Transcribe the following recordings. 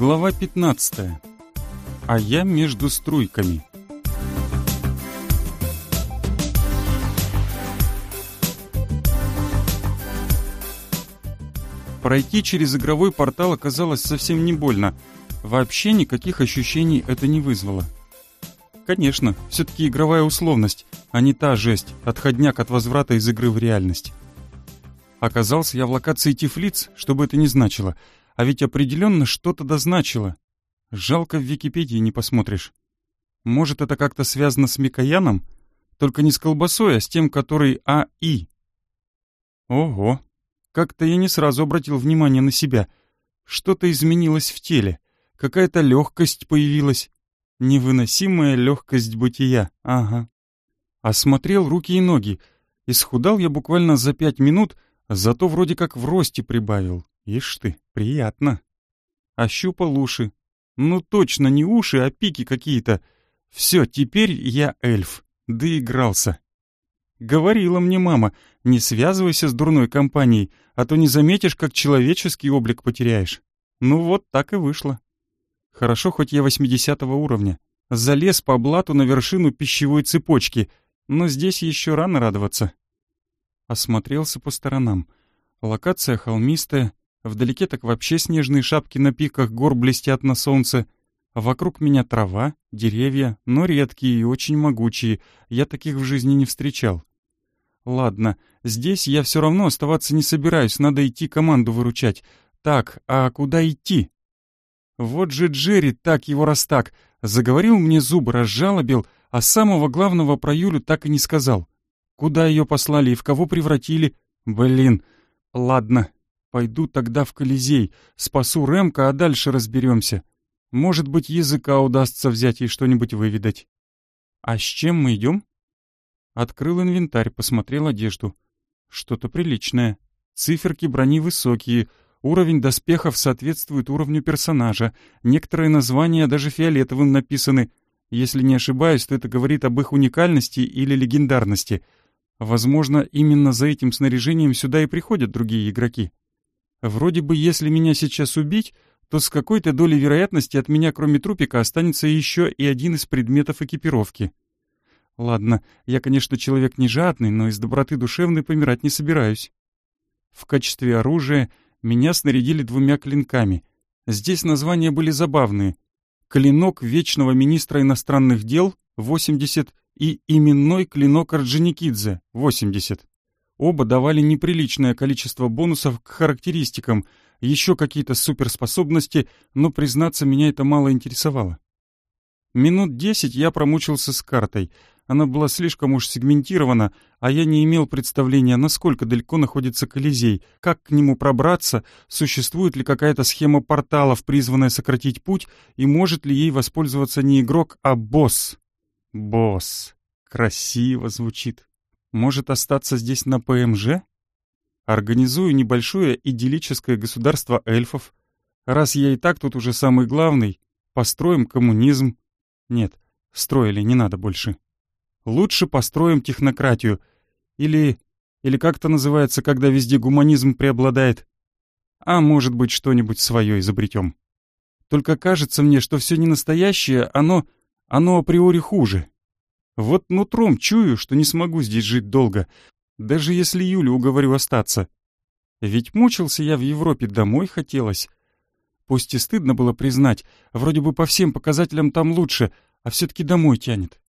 Глава 15. А я между струйками. Пройти через игровой портал оказалось совсем не больно. Вообще никаких ощущений это не вызвало. Конечно, все-таки игровая условность, а не та жесть, отходняк от возврата из игры в реальность. Оказался я в локации Тифлиц, что бы это ни значило, а ведь определенно что-то дозначило. Жалко в Википедии не посмотришь. Может, это как-то связано с Микояном? Только не с колбасой, а с тем, который АИ. Ого, как-то я не сразу обратил внимание на себя. Что-то изменилось в теле. Какая-то легкость появилась. Невыносимая легкость бытия, ага. Осмотрел руки и ноги. Исхудал я буквально за пять минут, зато вроде как в росте прибавил. Ишь ты, приятно. Ощупал уши. Ну точно не уши, а пики какие-то. Все, теперь я эльф. Доигрался. Говорила мне мама, не связывайся с дурной компанией, а то не заметишь, как человеческий облик потеряешь. Ну вот так и вышло. Хорошо, хоть я 80 уровня. Залез по блату на вершину пищевой цепочки, но здесь еще рано радоваться. Осмотрелся по сторонам. Локация холмистая, вдалеке так вообще снежные шапки на пиках гор блестят на солнце. А вокруг меня трава, деревья, но редкие и очень могучие, я таких в жизни не встречал. Ладно, здесь я все равно оставаться не собираюсь, надо идти команду выручать. Так, а куда идти? Вот же Джерри, так его раз так, заговорил мне зубы, разжалобил, а самого главного про Юлю так и не сказал. Куда ее послали и в кого превратили? Блин, ладно, пойду тогда в Колизей, спасу Ремка, а дальше разберемся. Может быть, языка удастся взять и что-нибудь выведать. А с чем мы идем? Открыл инвентарь, посмотрел одежду. Что-то приличное. Циферки брони высокие, уровень доспехов соответствует уровню персонажа, некоторые названия даже фиолетовым написаны. Если не ошибаюсь, то это говорит об их уникальности или легендарности. Возможно, именно за этим снаряжением сюда и приходят другие игроки. Вроде бы, если меня сейчас убить, то с какой-то долей вероятности от меня, кроме трупика, останется еще и один из предметов экипировки. Ладно, я, конечно, человек не жадный, но из доброты душевной помирать не собираюсь. В качестве оружия меня снарядили двумя клинками. Здесь названия были забавные. Клинок Вечного Министра Иностранных Дел — 80 и именной клинок Орджоникидзе — 80. Оба давали неприличное количество бонусов к характеристикам, еще какие-то суперспособности, но, признаться, меня это мало интересовало. Минут десять я промучился с картой — она была слишком уж сегментирована, а я не имел представления, насколько далеко находится Колизей, как к нему пробраться, существует ли какая-то схема порталов, призванная сократить путь, и может ли ей воспользоваться не игрок, а босс. Босс. Красиво звучит. Может остаться здесь на ПМЖ? Организую небольшое идиллическое государство эльфов. Раз я и так тут уже самый главный, построим коммунизм. Нет, строили, не надо больше. Лучше построим технократию. Или... Или как это называется, когда везде гуманизм преобладает? А может быть, что-нибудь свое изобретем. Только кажется мне, что все не настоящее, оно... оно априори хуже. Вот нутром чую, что не смогу здесь жить долго, даже если Юлю уговорю остаться. Ведь мучился я в Европе, домой хотелось. Пусть и стыдно было признать, вроде бы по всем показателям там лучше, а все-таки домой тянет.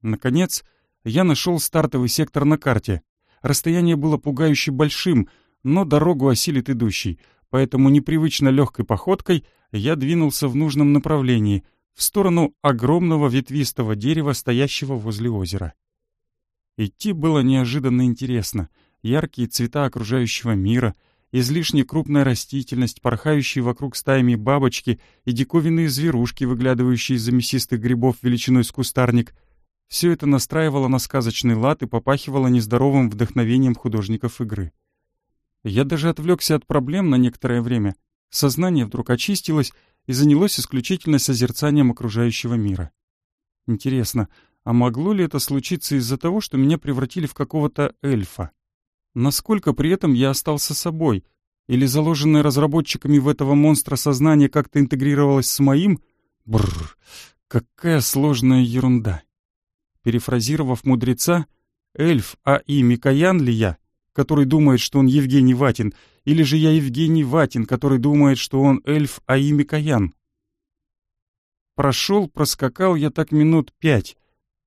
Наконец, я нашел стартовый сектор на карте. Расстояние было пугающе большим, но дорогу осилит идущий, поэтому непривычно легкой походкой я двинулся в нужном направлении, в сторону огромного ветвистого дерева, стоящего возле озера. Идти было неожиданно интересно. Яркие цвета окружающего мира, излишне крупная растительность, порхающие вокруг стаями бабочки и диковинные зверушки, выглядывающие из-за мясистых грибов величиной с кустарник — все это настраивало на сказочный лад и попахивало нездоровым вдохновением художников игры. Я даже отвлекся от проблем на некоторое время. Сознание вдруг очистилось и занялось исключительно созерцанием окружающего мира. Интересно, а могло ли это случиться из-за того, что меня превратили в какого-то эльфа? Насколько при этом я остался собой? Или заложенное разработчиками в этого монстра сознание как-то интегрировалось с моим? Бррр, какая сложная ерунда. Перефразировав мудреца, эльф А.И. Микоян ли я, который думает, что он Евгений Ватин, или же я Евгений Ватин, который думает, что он эльф А.И. Микоян? Прошел, проскакал я так минут пять.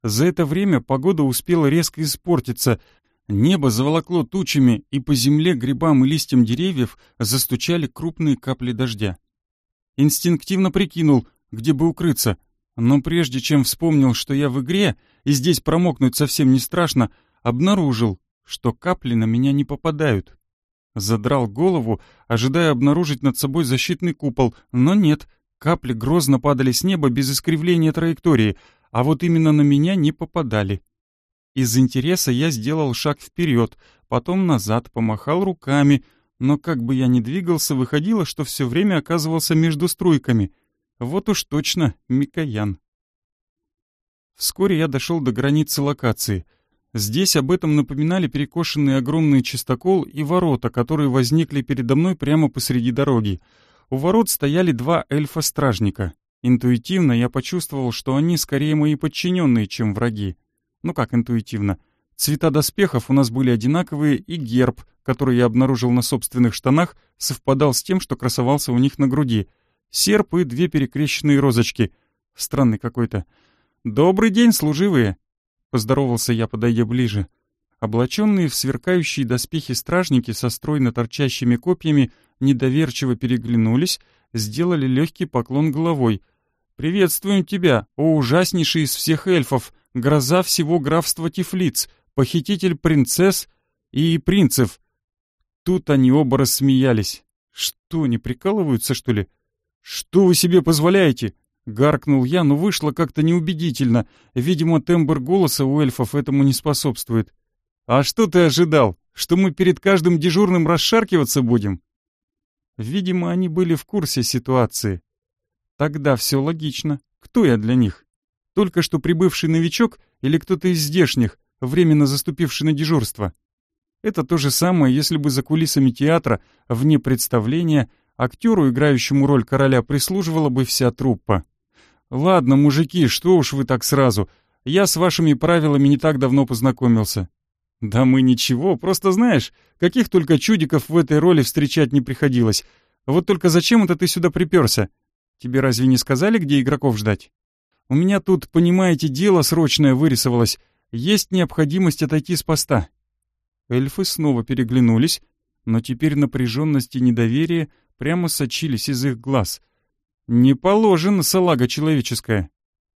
За это время погода успела резко испортиться, Небо заволокло тучами, и по земле, грибам и листьям деревьев застучали крупные капли дождя. Инстинктивно прикинул, где бы укрыться, но прежде чем вспомнил, что я в игре, и здесь промокнуть совсем не страшно, обнаружил, что капли на меня не попадают. Задрал голову, ожидая обнаружить над собой защитный купол, но нет, капли грозно падали с неба без искривления траектории, а вот именно на меня не попадали. Из интереса я сделал шаг вперед, потом назад, помахал руками, но как бы я ни двигался, выходило, что все время оказывался между струйками. Вот уж точно Микоян. Вскоре я дошел до границы локации. Здесь об этом напоминали перекошенные огромные чистокол и ворота, которые возникли передо мной прямо посреди дороги. У ворот стояли два эльфа-стражника. Интуитивно я почувствовал, что они скорее мои подчиненные, чем враги. Ну как интуитивно. Цвета доспехов у нас были одинаковые, и герб, который я обнаружил на собственных штанах, совпадал с тем, что красовался у них на груди. Серп и две перекрещенные розочки. Странный какой-то. «Добрый день, служивые!» Поздоровался я, подойдя ближе. Облаченные в сверкающие доспехи стражники со стройно торчащими копьями недоверчиво переглянулись, сделали легкий поклон головой. «Приветствуем тебя, о ужаснейший из всех эльфов!» гроза всего графства Тифлиц, похититель принцесс и принцев. Тут они оба рассмеялись. Что, не прикалываются, что ли? Что вы себе позволяете? Гаркнул я, но вышло как-то неубедительно. Видимо, тембр голоса у эльфов этому не способствует. «А что ты ожидал? Что мы перед каждым дежурным расшаркиваться будем?» Видимо, они были в курсе ситуации. Тогда все логично. Кто я для них? Только что прибывший новичок или кто-то из здешних, временно заступивший на дежурство. Это то же самое, если бы за кулисами театра, вне представления, актеру, играющему роль короля, прислуживала бы вся труппа. «Ладно, мужики, что уж вы так сразу. Я с вашими правилами не так давно познакомился». «Да мы ничего, просто знаешь, каких только чудиков в этой роли встречать не приходилось. Вот только зачем это ты сюда приперся? Тебе разве не сказали, где игроков ждать?» У меня тут, понимаете, дело срочное вырисовалось. Есть необходимость отойти с поста». Эльфы снова переглянулись, но теперь напряженность и недоверие прямо сочились из их глаз. «Не положено, салага человеческая».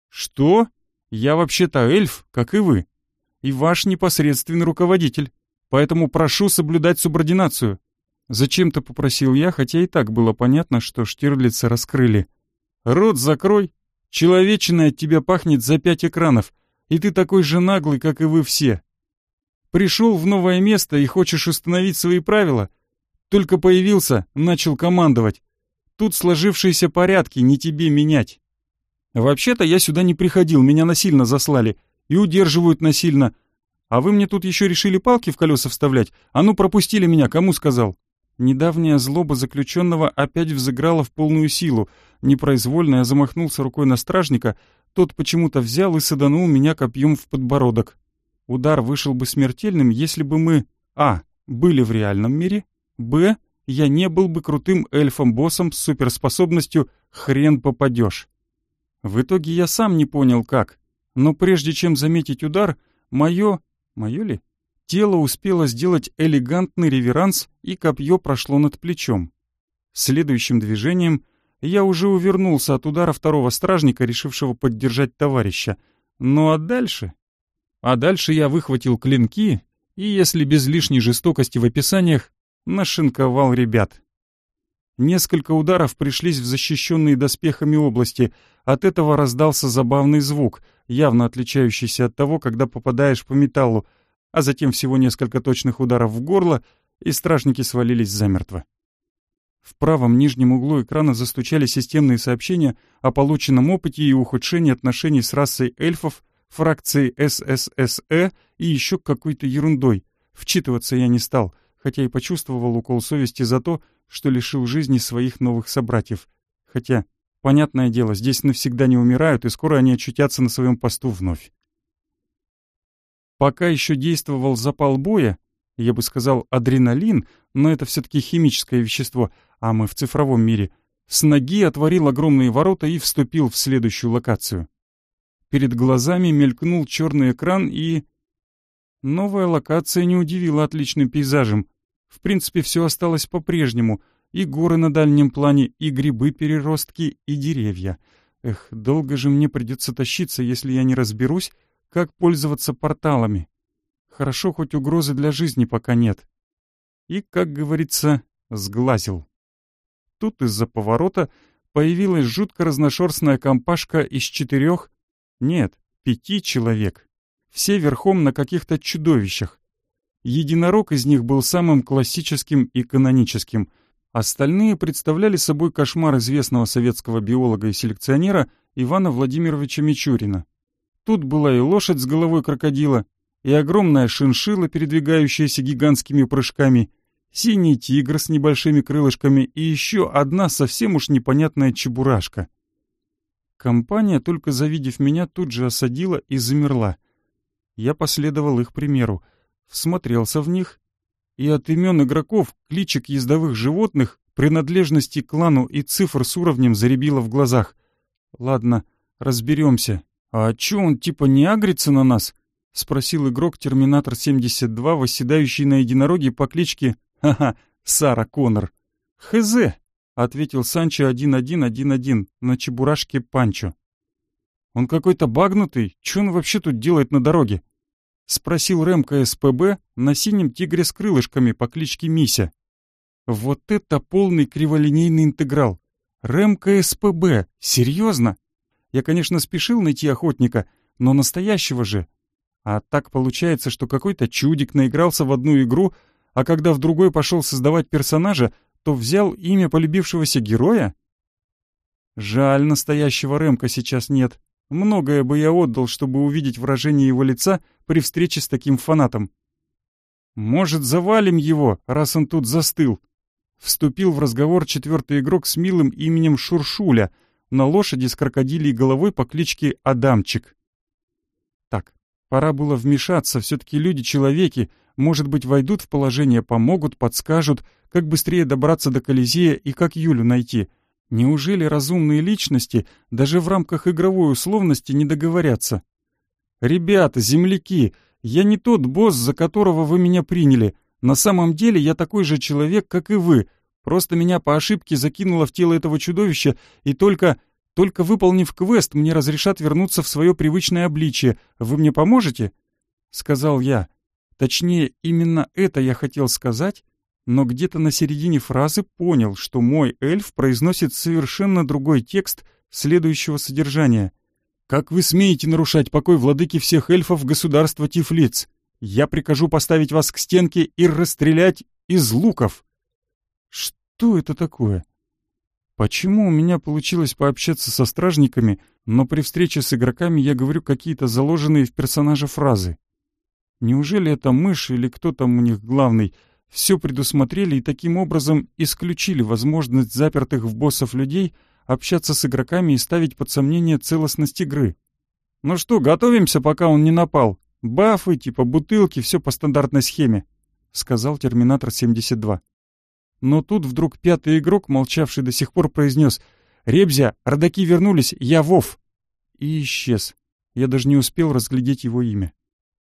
«Что? Я вообще-то эльф, как и вы. И ваш непосредственный руководитель. Поэтому прошу соблюдать субординацию». Зачем-то попросил я, хотя и так было понятно, что Штирлица раскрыли. «Рот закрой, Человечина от тебя пахнет за пять экранов, и ты такой же наглый, как и вы все. Пришел в новое место и хочешь установить свои правила? Только появился, начал командовать. Тут сложившиеся порядки, не тебе менять. Вообще-то я сюда не приходил, меня насильно заслали. И удерживают насильно. А вы мне тут еще решили палки в колеса вставлять? А ну пропустили меня, кому сказал? Недавняя злоба заключенного опять взыграла в полную силу. Непроизвольно я замахнулся рукой на стражника, тот почему-то взял и саданул меня копьем в подбородок. Удар вышел бы смертельным, если бы мы а. были в реальном мире, б. Я не был бы крутым эльфом-боссом с суперспособностью «хрен попадешь». В итоге я сам не понял как, но прежде чем заметить удар, мое... мое ли? Тело успело сделать элегантный реверанс, и копье прошло над плечом. Следующим движением я уже увернулся от удара второго стражника, решившего поддержать товарища. Ну а дальше? А дальше я выхватил клинки и, если без лишней жестокости в описаниях, нашинковал ребят. Несколько ударов пришлись в защищенные доспехами области. От этого раздался забавный звук, явно отличающийся от того, когда попадаешь по металлу, а затем всего несколько точных ударов в горло, и стражники свалились замертво. В правом нижнем углу экрана застучали системные сообщения о полученном опыте и ухудшении отношений с расой эльфов, фракцией СССЭ и еще какой-то ерундой. Вчитываться я не стал, хотя и почувствовал укол совести за то, что лишил жизни своих новых собратьев. Хотя, понятное дело, здесь навсегда не умирают, и скоро они очутятся на своем посту вновь. Пока еще действовал запал боя, я бы сказал адреналин, но это все-таки химическое вещество, а мы в цифровом мире, с ноги отворил огромные ворота и вступил в следующую локацию. Перед глазами мелькнул черный экран и... Новая локация не удивила отличным пейзажем. В принципе, все осталось по-прежнему. И горы на дальнем плане, и грибы-переростки, и деревья. Эх, долго же мне придется тащиться, если я не разберусь, как пользоваться порталами. Хорошо, хоть угрозы для жизни пока нет. И, как говорится, сглазил. Тут из-за поворота появилась жутко разношерстная компашка из четырех, нет, пяти человек. Все верхом на каких-то чудовищах. Единорог из них был самым классическим и каноническим. Остальные представляли собой кошмар известного советского биолога и селекционера Ивана Владимировича Мичурина. Тут была и лошадь с головой крокодила, и огромная шиншилла, передвигающаяся гигантскими прыжками, синий тигр с небольшими крылышками и еще одна совсем уж непонятная чебурашка. Компания, только завидев меня, тут же осадила и замерла. Я последовал их примеру, всмотрелся в них, и от имен игроков, кличек ездовых животных, принадлежности клану и цифр с уровнем заребило в глазах. Ладно, разберемся. А чё он типа не агрится на нас? — спросил игрок Терминатор-72, восседающий на единороге по кличке, ха-ха, Сара Коннор. «Хз!» — ответил Санчо 1111 на чебурашке Панчо. «Он какой-то багнутый, чё он вообще тут делает на дороге?» — спросил Рэмка СПБ на синем тигре с крылышками по кличке Мися. «Вот это полный криволинейный интеграл! Рэмка СПБ! Серьезно? Я, конечно, спешил найти охотника, но настоящего же. А так получается, что какой-то чудик наигрался в одну игру, а когда в другой пошел создавать персонажа, то взял имя полюбившегося героя? Жаль, настоящего Рэмка сейчас нет. Многое бы я отдал, чтобы увидеть выражение его лица при встрече с таким фанатом. «Может, завалим его, раз он тут застыл?» Вступил в разговор четвертый игрок с милым именем Шуршуля — на лошади с крокодилей головой по кличке Адамчик. Так, пора было вмешаться, все-таки люди-человеки, может быть, войдут в положение, помогут, подскажут, как быстрее добраться до Колизея и как Юлю найти. Неужели разумные личности даже в рамках игровой условности не договорятся? «Ребята, земляки, я не тот босс, за которого вы меня приняли. На самом деле я такой же человек, как и вы, Просто меня по ошибке закинуло в тело этого чудовища, и только... Только выполнив квест, мне разрешат вернуться в свое привычное обличие. Вы мне поможете?» Сказал я. Точнее, именно это я хотел сказать, но где-то на середине фразы понял, что мой эльф произносит совершенно другой текст следующего содержания. «Как вы смеете нарушать покой владыки всех эльфов государства Тифлиц? Я прикажу поставить вас к стенке и расстрелять из луков!» Что это такое? Почему у меня получилось пообщаться со стражниками, но при встрече с игроками я говорю какие-то заложенные в персонажа фразы? Неужели это мышь или кто там у них главный все предусмотрели и таким образом исключили возможность запертых в боссов людей общаться с игроками и ставить под сомнение целостность игры? Ну что, готовимся, пока он не напал? Бафы, типа бутылки, все по стандартной схеме, — сказал Терминатор 72. Но тут вдруг пятый игрок, молчавший до сих пор, произнес «Ребзя, родаки вернулись, я Вов!» И исчез. Я даже не успел разглядеть его имя.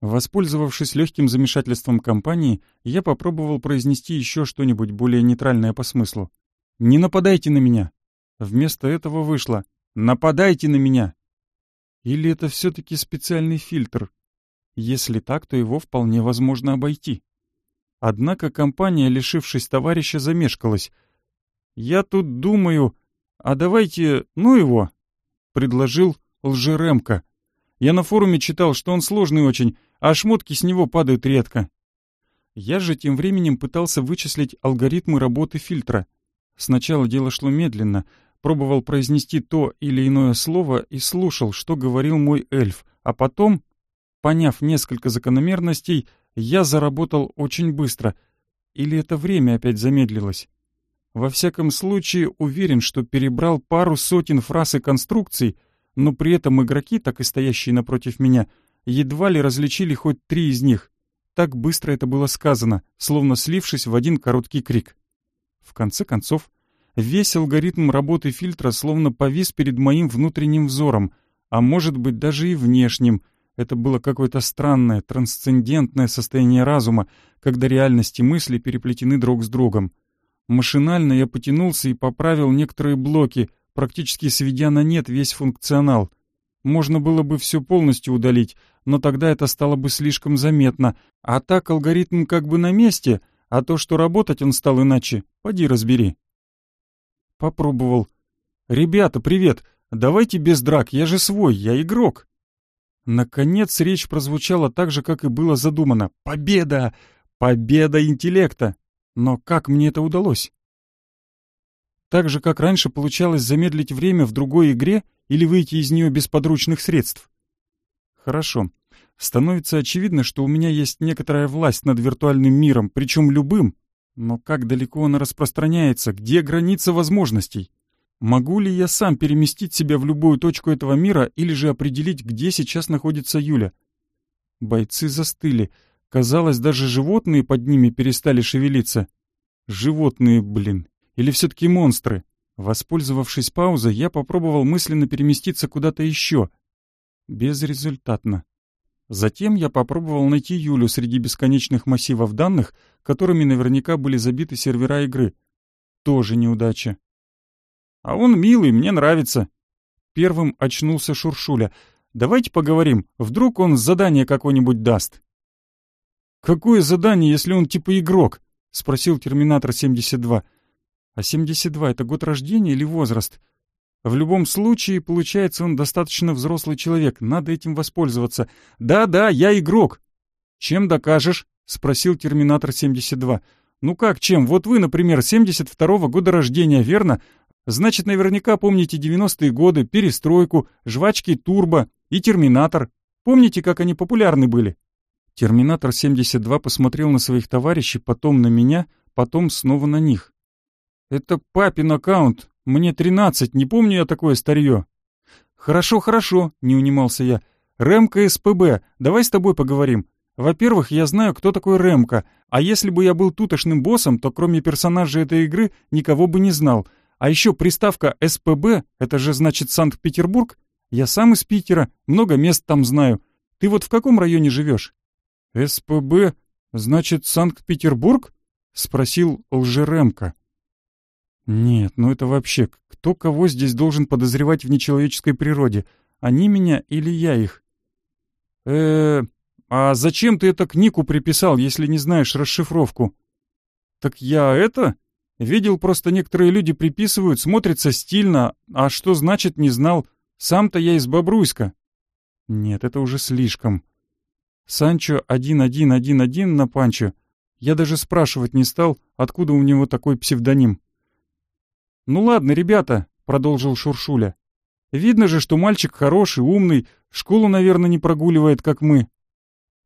Воспользовавшись легким замешательством компании, я попробовал произнести еще что-нибудь более нейтральное по смыслу. «Не нападайте на меня!» Вместо этого вышло «Нападайте на меня!» Или это все-таки специальный фильтр? Если так, то его вполне возможно обойти. Однако компания, лишившись товарища, замешкалась. «Я тут думаю, а давайте, ну его», — предложил лжеремка. «Я на форуме читал, что он сложный очень, а шмотки с него падают редко». Я же тем временем пытался вычислить алгоритмы работы фильтра. Сначала дело шло медленно, пробовал произнести то или иное слово и слушал, что говорил мой эльф, а потом, поняв несколько закономерностей, я заработал очень быстро. Или это время опять замедлилось? Во всяком случае, уверен, что перебрал пару сотен фраз и конструкций, но при этом игроки, так и стоящие напротив меня, едва ли различили хоть три из них. Так быстро это было сказано, словно слившись в один короткий крик. В конце концов, весь алгоритм работы фильтра словно повис перед моим внутренним взором, а может быть даже и внешним. Это было какое-то странное, трансцендентное состояние разума, когда реальность и мысли переплетены друг с другом. Машинально я потянулся и поправил некоторые блоки, практически сведя на нет весь функционал. Можно было бы все полностью удалить, но тогда это стало бы слишком заметно. А так алгоритм как бы на месте, а то, что работать он стал иначе, поди разбери. Попробовал. «Ребята, привет! Давайте без драк, я же свой, я игрок!» Наконец речь прозвучала так же, как и было задумано. «Победа! Победа интеллекта!» Но как мне это удалось? Так же, как раньше получалось замедлить время в другой игре или выйти из нее без подручных средств. Хорошо. Становится очевидно, что у меня есть некоторая власть над виртуальным миром, причем любым. Но как далеко она распространяется? Где граница возможностей? Могу ли я сам переместить себя в любую точку этого мира или же определить, где сейчас находится Юля? Бойцы застыли. Казалось, даже животные под ними перестали шевелиться. Животные, блин. Или все-таки монстры? Воспользовавшись паузой, я попробовал мысленно переместиться куда-то еще. Безрезультатно. Затем я попробовал найти Юлю среди бесконечных массивов данных, которыми наверняка были забиты сервера игры. Тоже неудача. «А он милый, мне нравится». Первым очнулся Шуршуля. «Давайте поговорим, вдруг он задание какое-нибудь даст». «Какое задание, если он типа игрок?» — спросил Терминатор 72. «А 72 — это год рождения или возраст?» В любом случае, получается, он достаточно взрослый человек, надо этим воспользоваться. «Да-да, я игрок!» «Чем докажешь?» — спросил Терминатор 72. «Ну как чем? Вот вы, например, 72-го года рождения, верно? Значит, наверняка помните 90-е годы, перестройку, жвачки Турбо и Терминатор. Помните, как они популярны были?» Терминатор 72 посмотрел на своих товарищей, потом на меня, потом снова на них. «Это папин аккаунт. Мне 13, не помню я такое старье». «Хорошо, хорошо», — не унимался я. «Рэмка СПБ, давай с тобой поговорим. Во-первых, я знаю, кто такой Рэмка, а если бы я был тутошным боссом, то кроме персонажей этой игры никого бы не знал. А еще приставка СПБ, это же значит Санкт-Петербург. Я сам из Питера, много мест там знаю. Ты вот в каком районе живешь?» «СПБ, значит, Санкт-Петербург?» — спросил лжеремка. «Нет, ну это вообще, кто кого здесь должен подозревать в нечеловеческой природе? Они меня или я их?» э а зачем ты это к нику приписал, если не знаешь расшифровку?» «Так я это?» Видел, просто некоторые люди приписывают, смотрится стильно, а что значит не знал. Сам-то я из Бобруйска. Нет, это уже слишком. Санчо 1111 на Панчо. Я даже спрашивать не стал, откуда у него такой псевдоним. «Ну ладно, ребята», — продолжил Шуршуля. «Видно же, что мальчик хороший, умный, школу, наверное, не прогуливает, как мы».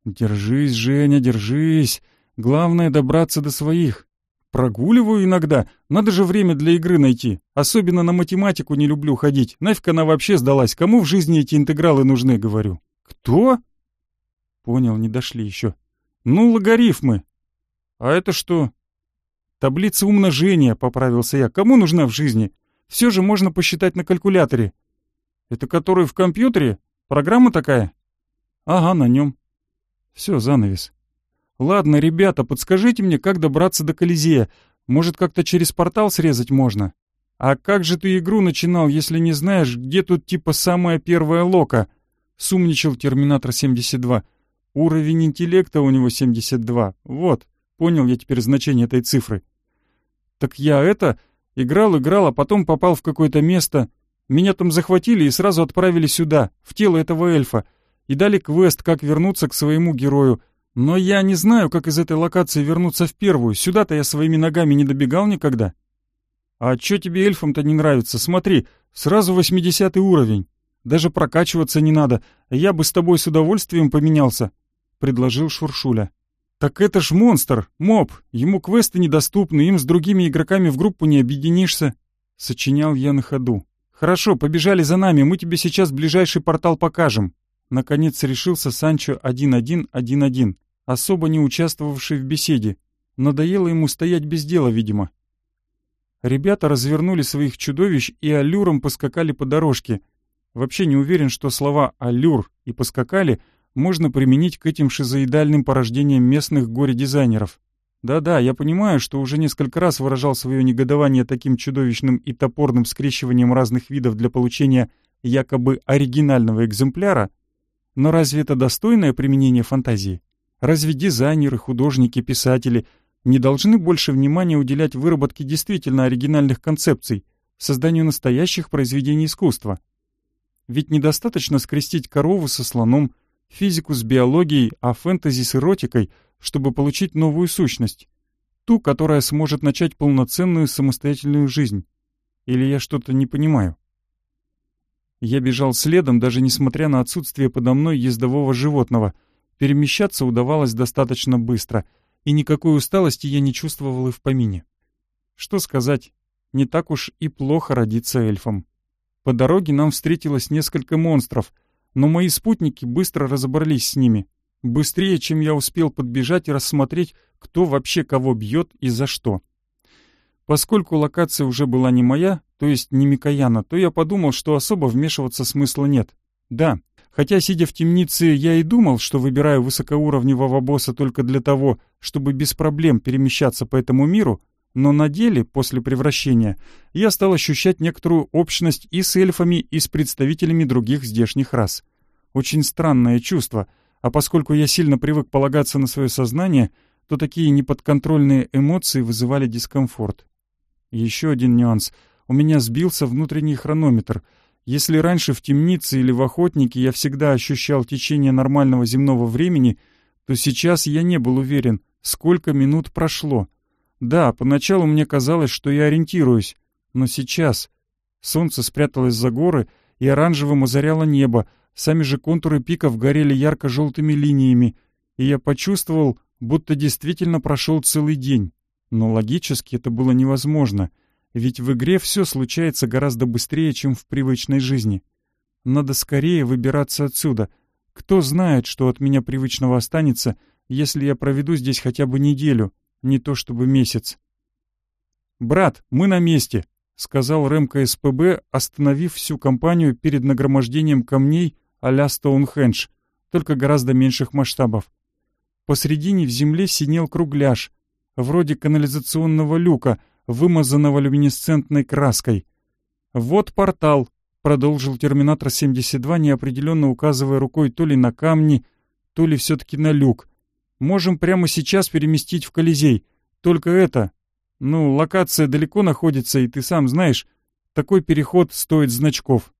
«Держись, Женя, держись. Главное — добраться до своих. Прогуливаю иногда. Надо же время для игры найти. Особенно на математику не люблю ходить. Нафиг она вообще сдалась. Кому в жизни эти интегралы нужны, говорю». «Кто?» Понял, не дошли еще. Ну, логарифмы. А это что? Таблица умножения, поправился я. Кому нужна в жизни? Все же можно посчитать на калькуляторе. Это который в компьютере? Программа такая? Ага, на нем. Все, занавес. Ладно, ребята, подскажите мне, как добраться до Колизея. Может, как-то через портал срезать можно? А как же ты игру начинал, если не знаешь, где тут типа самая первая лока? Сумничал Терминатор 72. Уровень интеллекта у него 72. Вот, понял я теперь значение этой цифры. Так я это, играл, играл, а потом попал в какое-то место. Меня там захватили и сразу отправили сюда, в тело этого эльфа, и дали квест, как вернуться к своему герою. Но я не знаю, как из этой локации вернуться в первую. Сюда-то я своими ногами не добегал никогда. А чё тебе эльфам-то не нравится? Смотри, сразу 80 уровень. Даже прокачиваться не надо. Я бы с тобой с удовольствием поменялся. — предложил Шуршуля. «Так это ж монстр, моб, ему квесты недоступны, им с другими игроками в группу не объединишься», — сочинял я на ходу. «Хорошо, побежали за нами, мы тебе сейчас ближайший портал покажем». Наконец решился Санчо 1111, особо не участвовавший в беседе. Надоело ему стоять без дела, видимо. Ребята развернули своих чудовищ и аллюром поскакали по дорожке. Вообще не уверен, что слова «аллюр» и «поскакали» можно применить к этим шизоидальным порождениям местных горе-дизайнеров. Да-да, я понимаю, что уже несколько раз выражал свое негодование таким чудовищным и топорным скрещиванием разных видов для получения якобы оригинального экземпляра, но разве это достойное применение фантазии? Разве дизайнеры, художники, писатели не должны больше внимания уделять выработке действительно оригинальных концепций, созданию настоящих произведений искусства? Ведь недостаточно скрестить корову со слоном, физику с биологией, а фэнтези с эротикой, чтобы получить новую сущность. Ту, которая сможет начать полноценную самостоятельную жизнь. Или я что-то не понимаю? Я бежал следом, даже несмотря на отсутствие подо мной ездового животного. Перемещаться удавалось достаточно быстро, и никакой усталости я не чувствовал и в помине. Что сказать, не так уж и плохо родиться эльфом. По дороге нам встретилось несколько монстров — но мои спутники быстро разобрались с ними. Быстрее, чем я успел подбежать и рассмотреть, кто вообще кого бьет и за что. Поскольку локация уже была не моя, то есть не Микояна, то я подумал, что особо вмешиваться смысла нет. Да, хотя, сидя в темнице, я и думал, что выбираю высокоуровневого босса только для того, чтобы без проблем перемещаться по этому миру, но на деле, после превращения, я стал ощущать некоторую общность и с эльфами, и с представителями других здешних рас. Очень странное чувство, а поскольку я сильно привык полагаться на свое сознание, то такие неподконтрольные эмоции вызывали дискомфорт. Еще один нюанс. У меня сбился внутренний хронометр. Если раньше в темнице или в охотнике я всегда ощущал течение нормального земного времени, то сейчас я не был уверен, сколько минут прошло — да, поначалу мне казалось, что я ориентируюсь, но сейчас... Солнце спряталось за горы и оранжевым озаряло небо, сами же контуры пиков горели ярко-желтыми линиями, и я почувствовал, будто действительно прошел целый день. Но логически это было невозможно, ведь в игре все случается гораздо быстрее, чем в привычной жизни. Надо скорее выбираться отсюда. Кто знает, что от меня привычного останется, если я проведу здесь хотя бы неделю — не то чтобы месяц. «Брат, мы на месте», — сказал Ремка СПБ, остановив всю компанию перед нагромождением камней а-ля Стоунхендж, только гораздо меньших масштабов. Посредине в земле синел кругляш, вроде канализационного люка, вымазанного люминесцентной краской. «Вот портал», — продолжил Терминатор-72, неопределенно указывая рукой то ли на камни, то ли все-таки на люк. Можем прямо сейчас переместить в Колизей. Только это... Ну, локация далеко находится, и ты сам знаешь, такой переход стоит значков.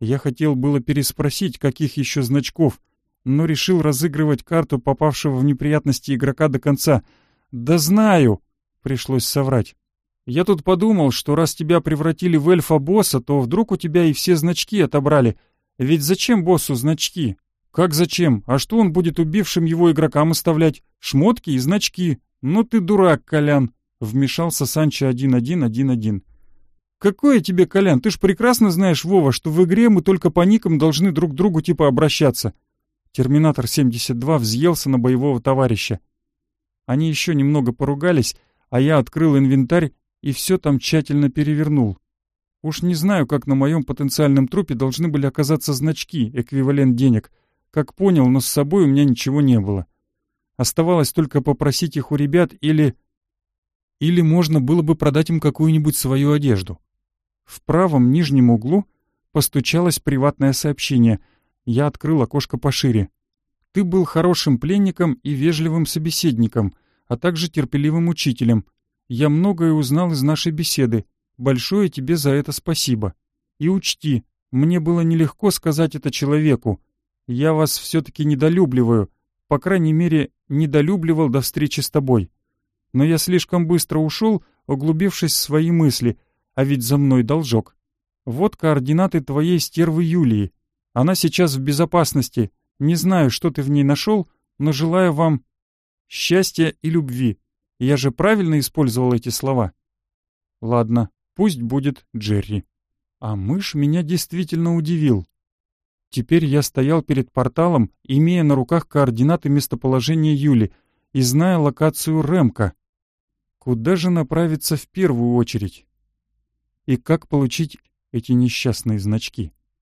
Я хотел было переспросить, каких еще значков, но решил разыгрывать карту попавшего в неприятности игрока до конца. «Да знаю!» — пришлось соврать. «Я тут подумал, что раз тебя превратили в эльфа-босса, то вдруг у тебя и все значки отобрали. Ведь зачем боссу значки? «Как зачем? А что он будет убившим его игрокам оставлять? Шмотки и значки? Ну ты дурак, Колян!» — вмешался Санчо 1111. «Какое тебе, Колян? Ты ж прекрасно знаешь, Вова, что в игре мы только по никам должны друг к другу типа обращаться». Терминатор 72 взъелся на боевого товарища. Они еще немного поругались, а я открыл инвентарь и все там тщательно перевернул. Уж не знаю, как на моем потенциальном трупе должны были оказаться значки, эквивалент денег — как понял, но с собой у меня ничего не было. Оставалось только попросить их у ребят или... Или можно было бы продать им какую-нибудь свою одежду. В правом нижнем углу постучалось приватное сообщение. Я открыл окошко пошире. «Ты был хорошим пленником и вежливым собеседником, а также терпеливым учителем. Я многое узнал из нашей беседы. Большое тебе за это спасибо. И учти, мне было нелегко сказать это человеку, я вас все-таки недолюбливаю, по крайней мере, недолюбливал до встречи с тобой. Но я слишком быстро ушел, углубившись в свои мысли, а ведь за мной должок. Вот координаты твоей стервы Юлии. Она сейчас в безопасности. Не знаю, что ты в ней нашел, но желаю вам... счастья и любви. Я же правильно использовал эти слова? Ладно, пусть будет Джерри. А мышь меня действительно удивил. Теперь я стоял перед порталом, имея на руках координаты местоположения Юли и зная локацию Ремка. Куда же направиться в первую очередь? И как получить эти несчастные значки?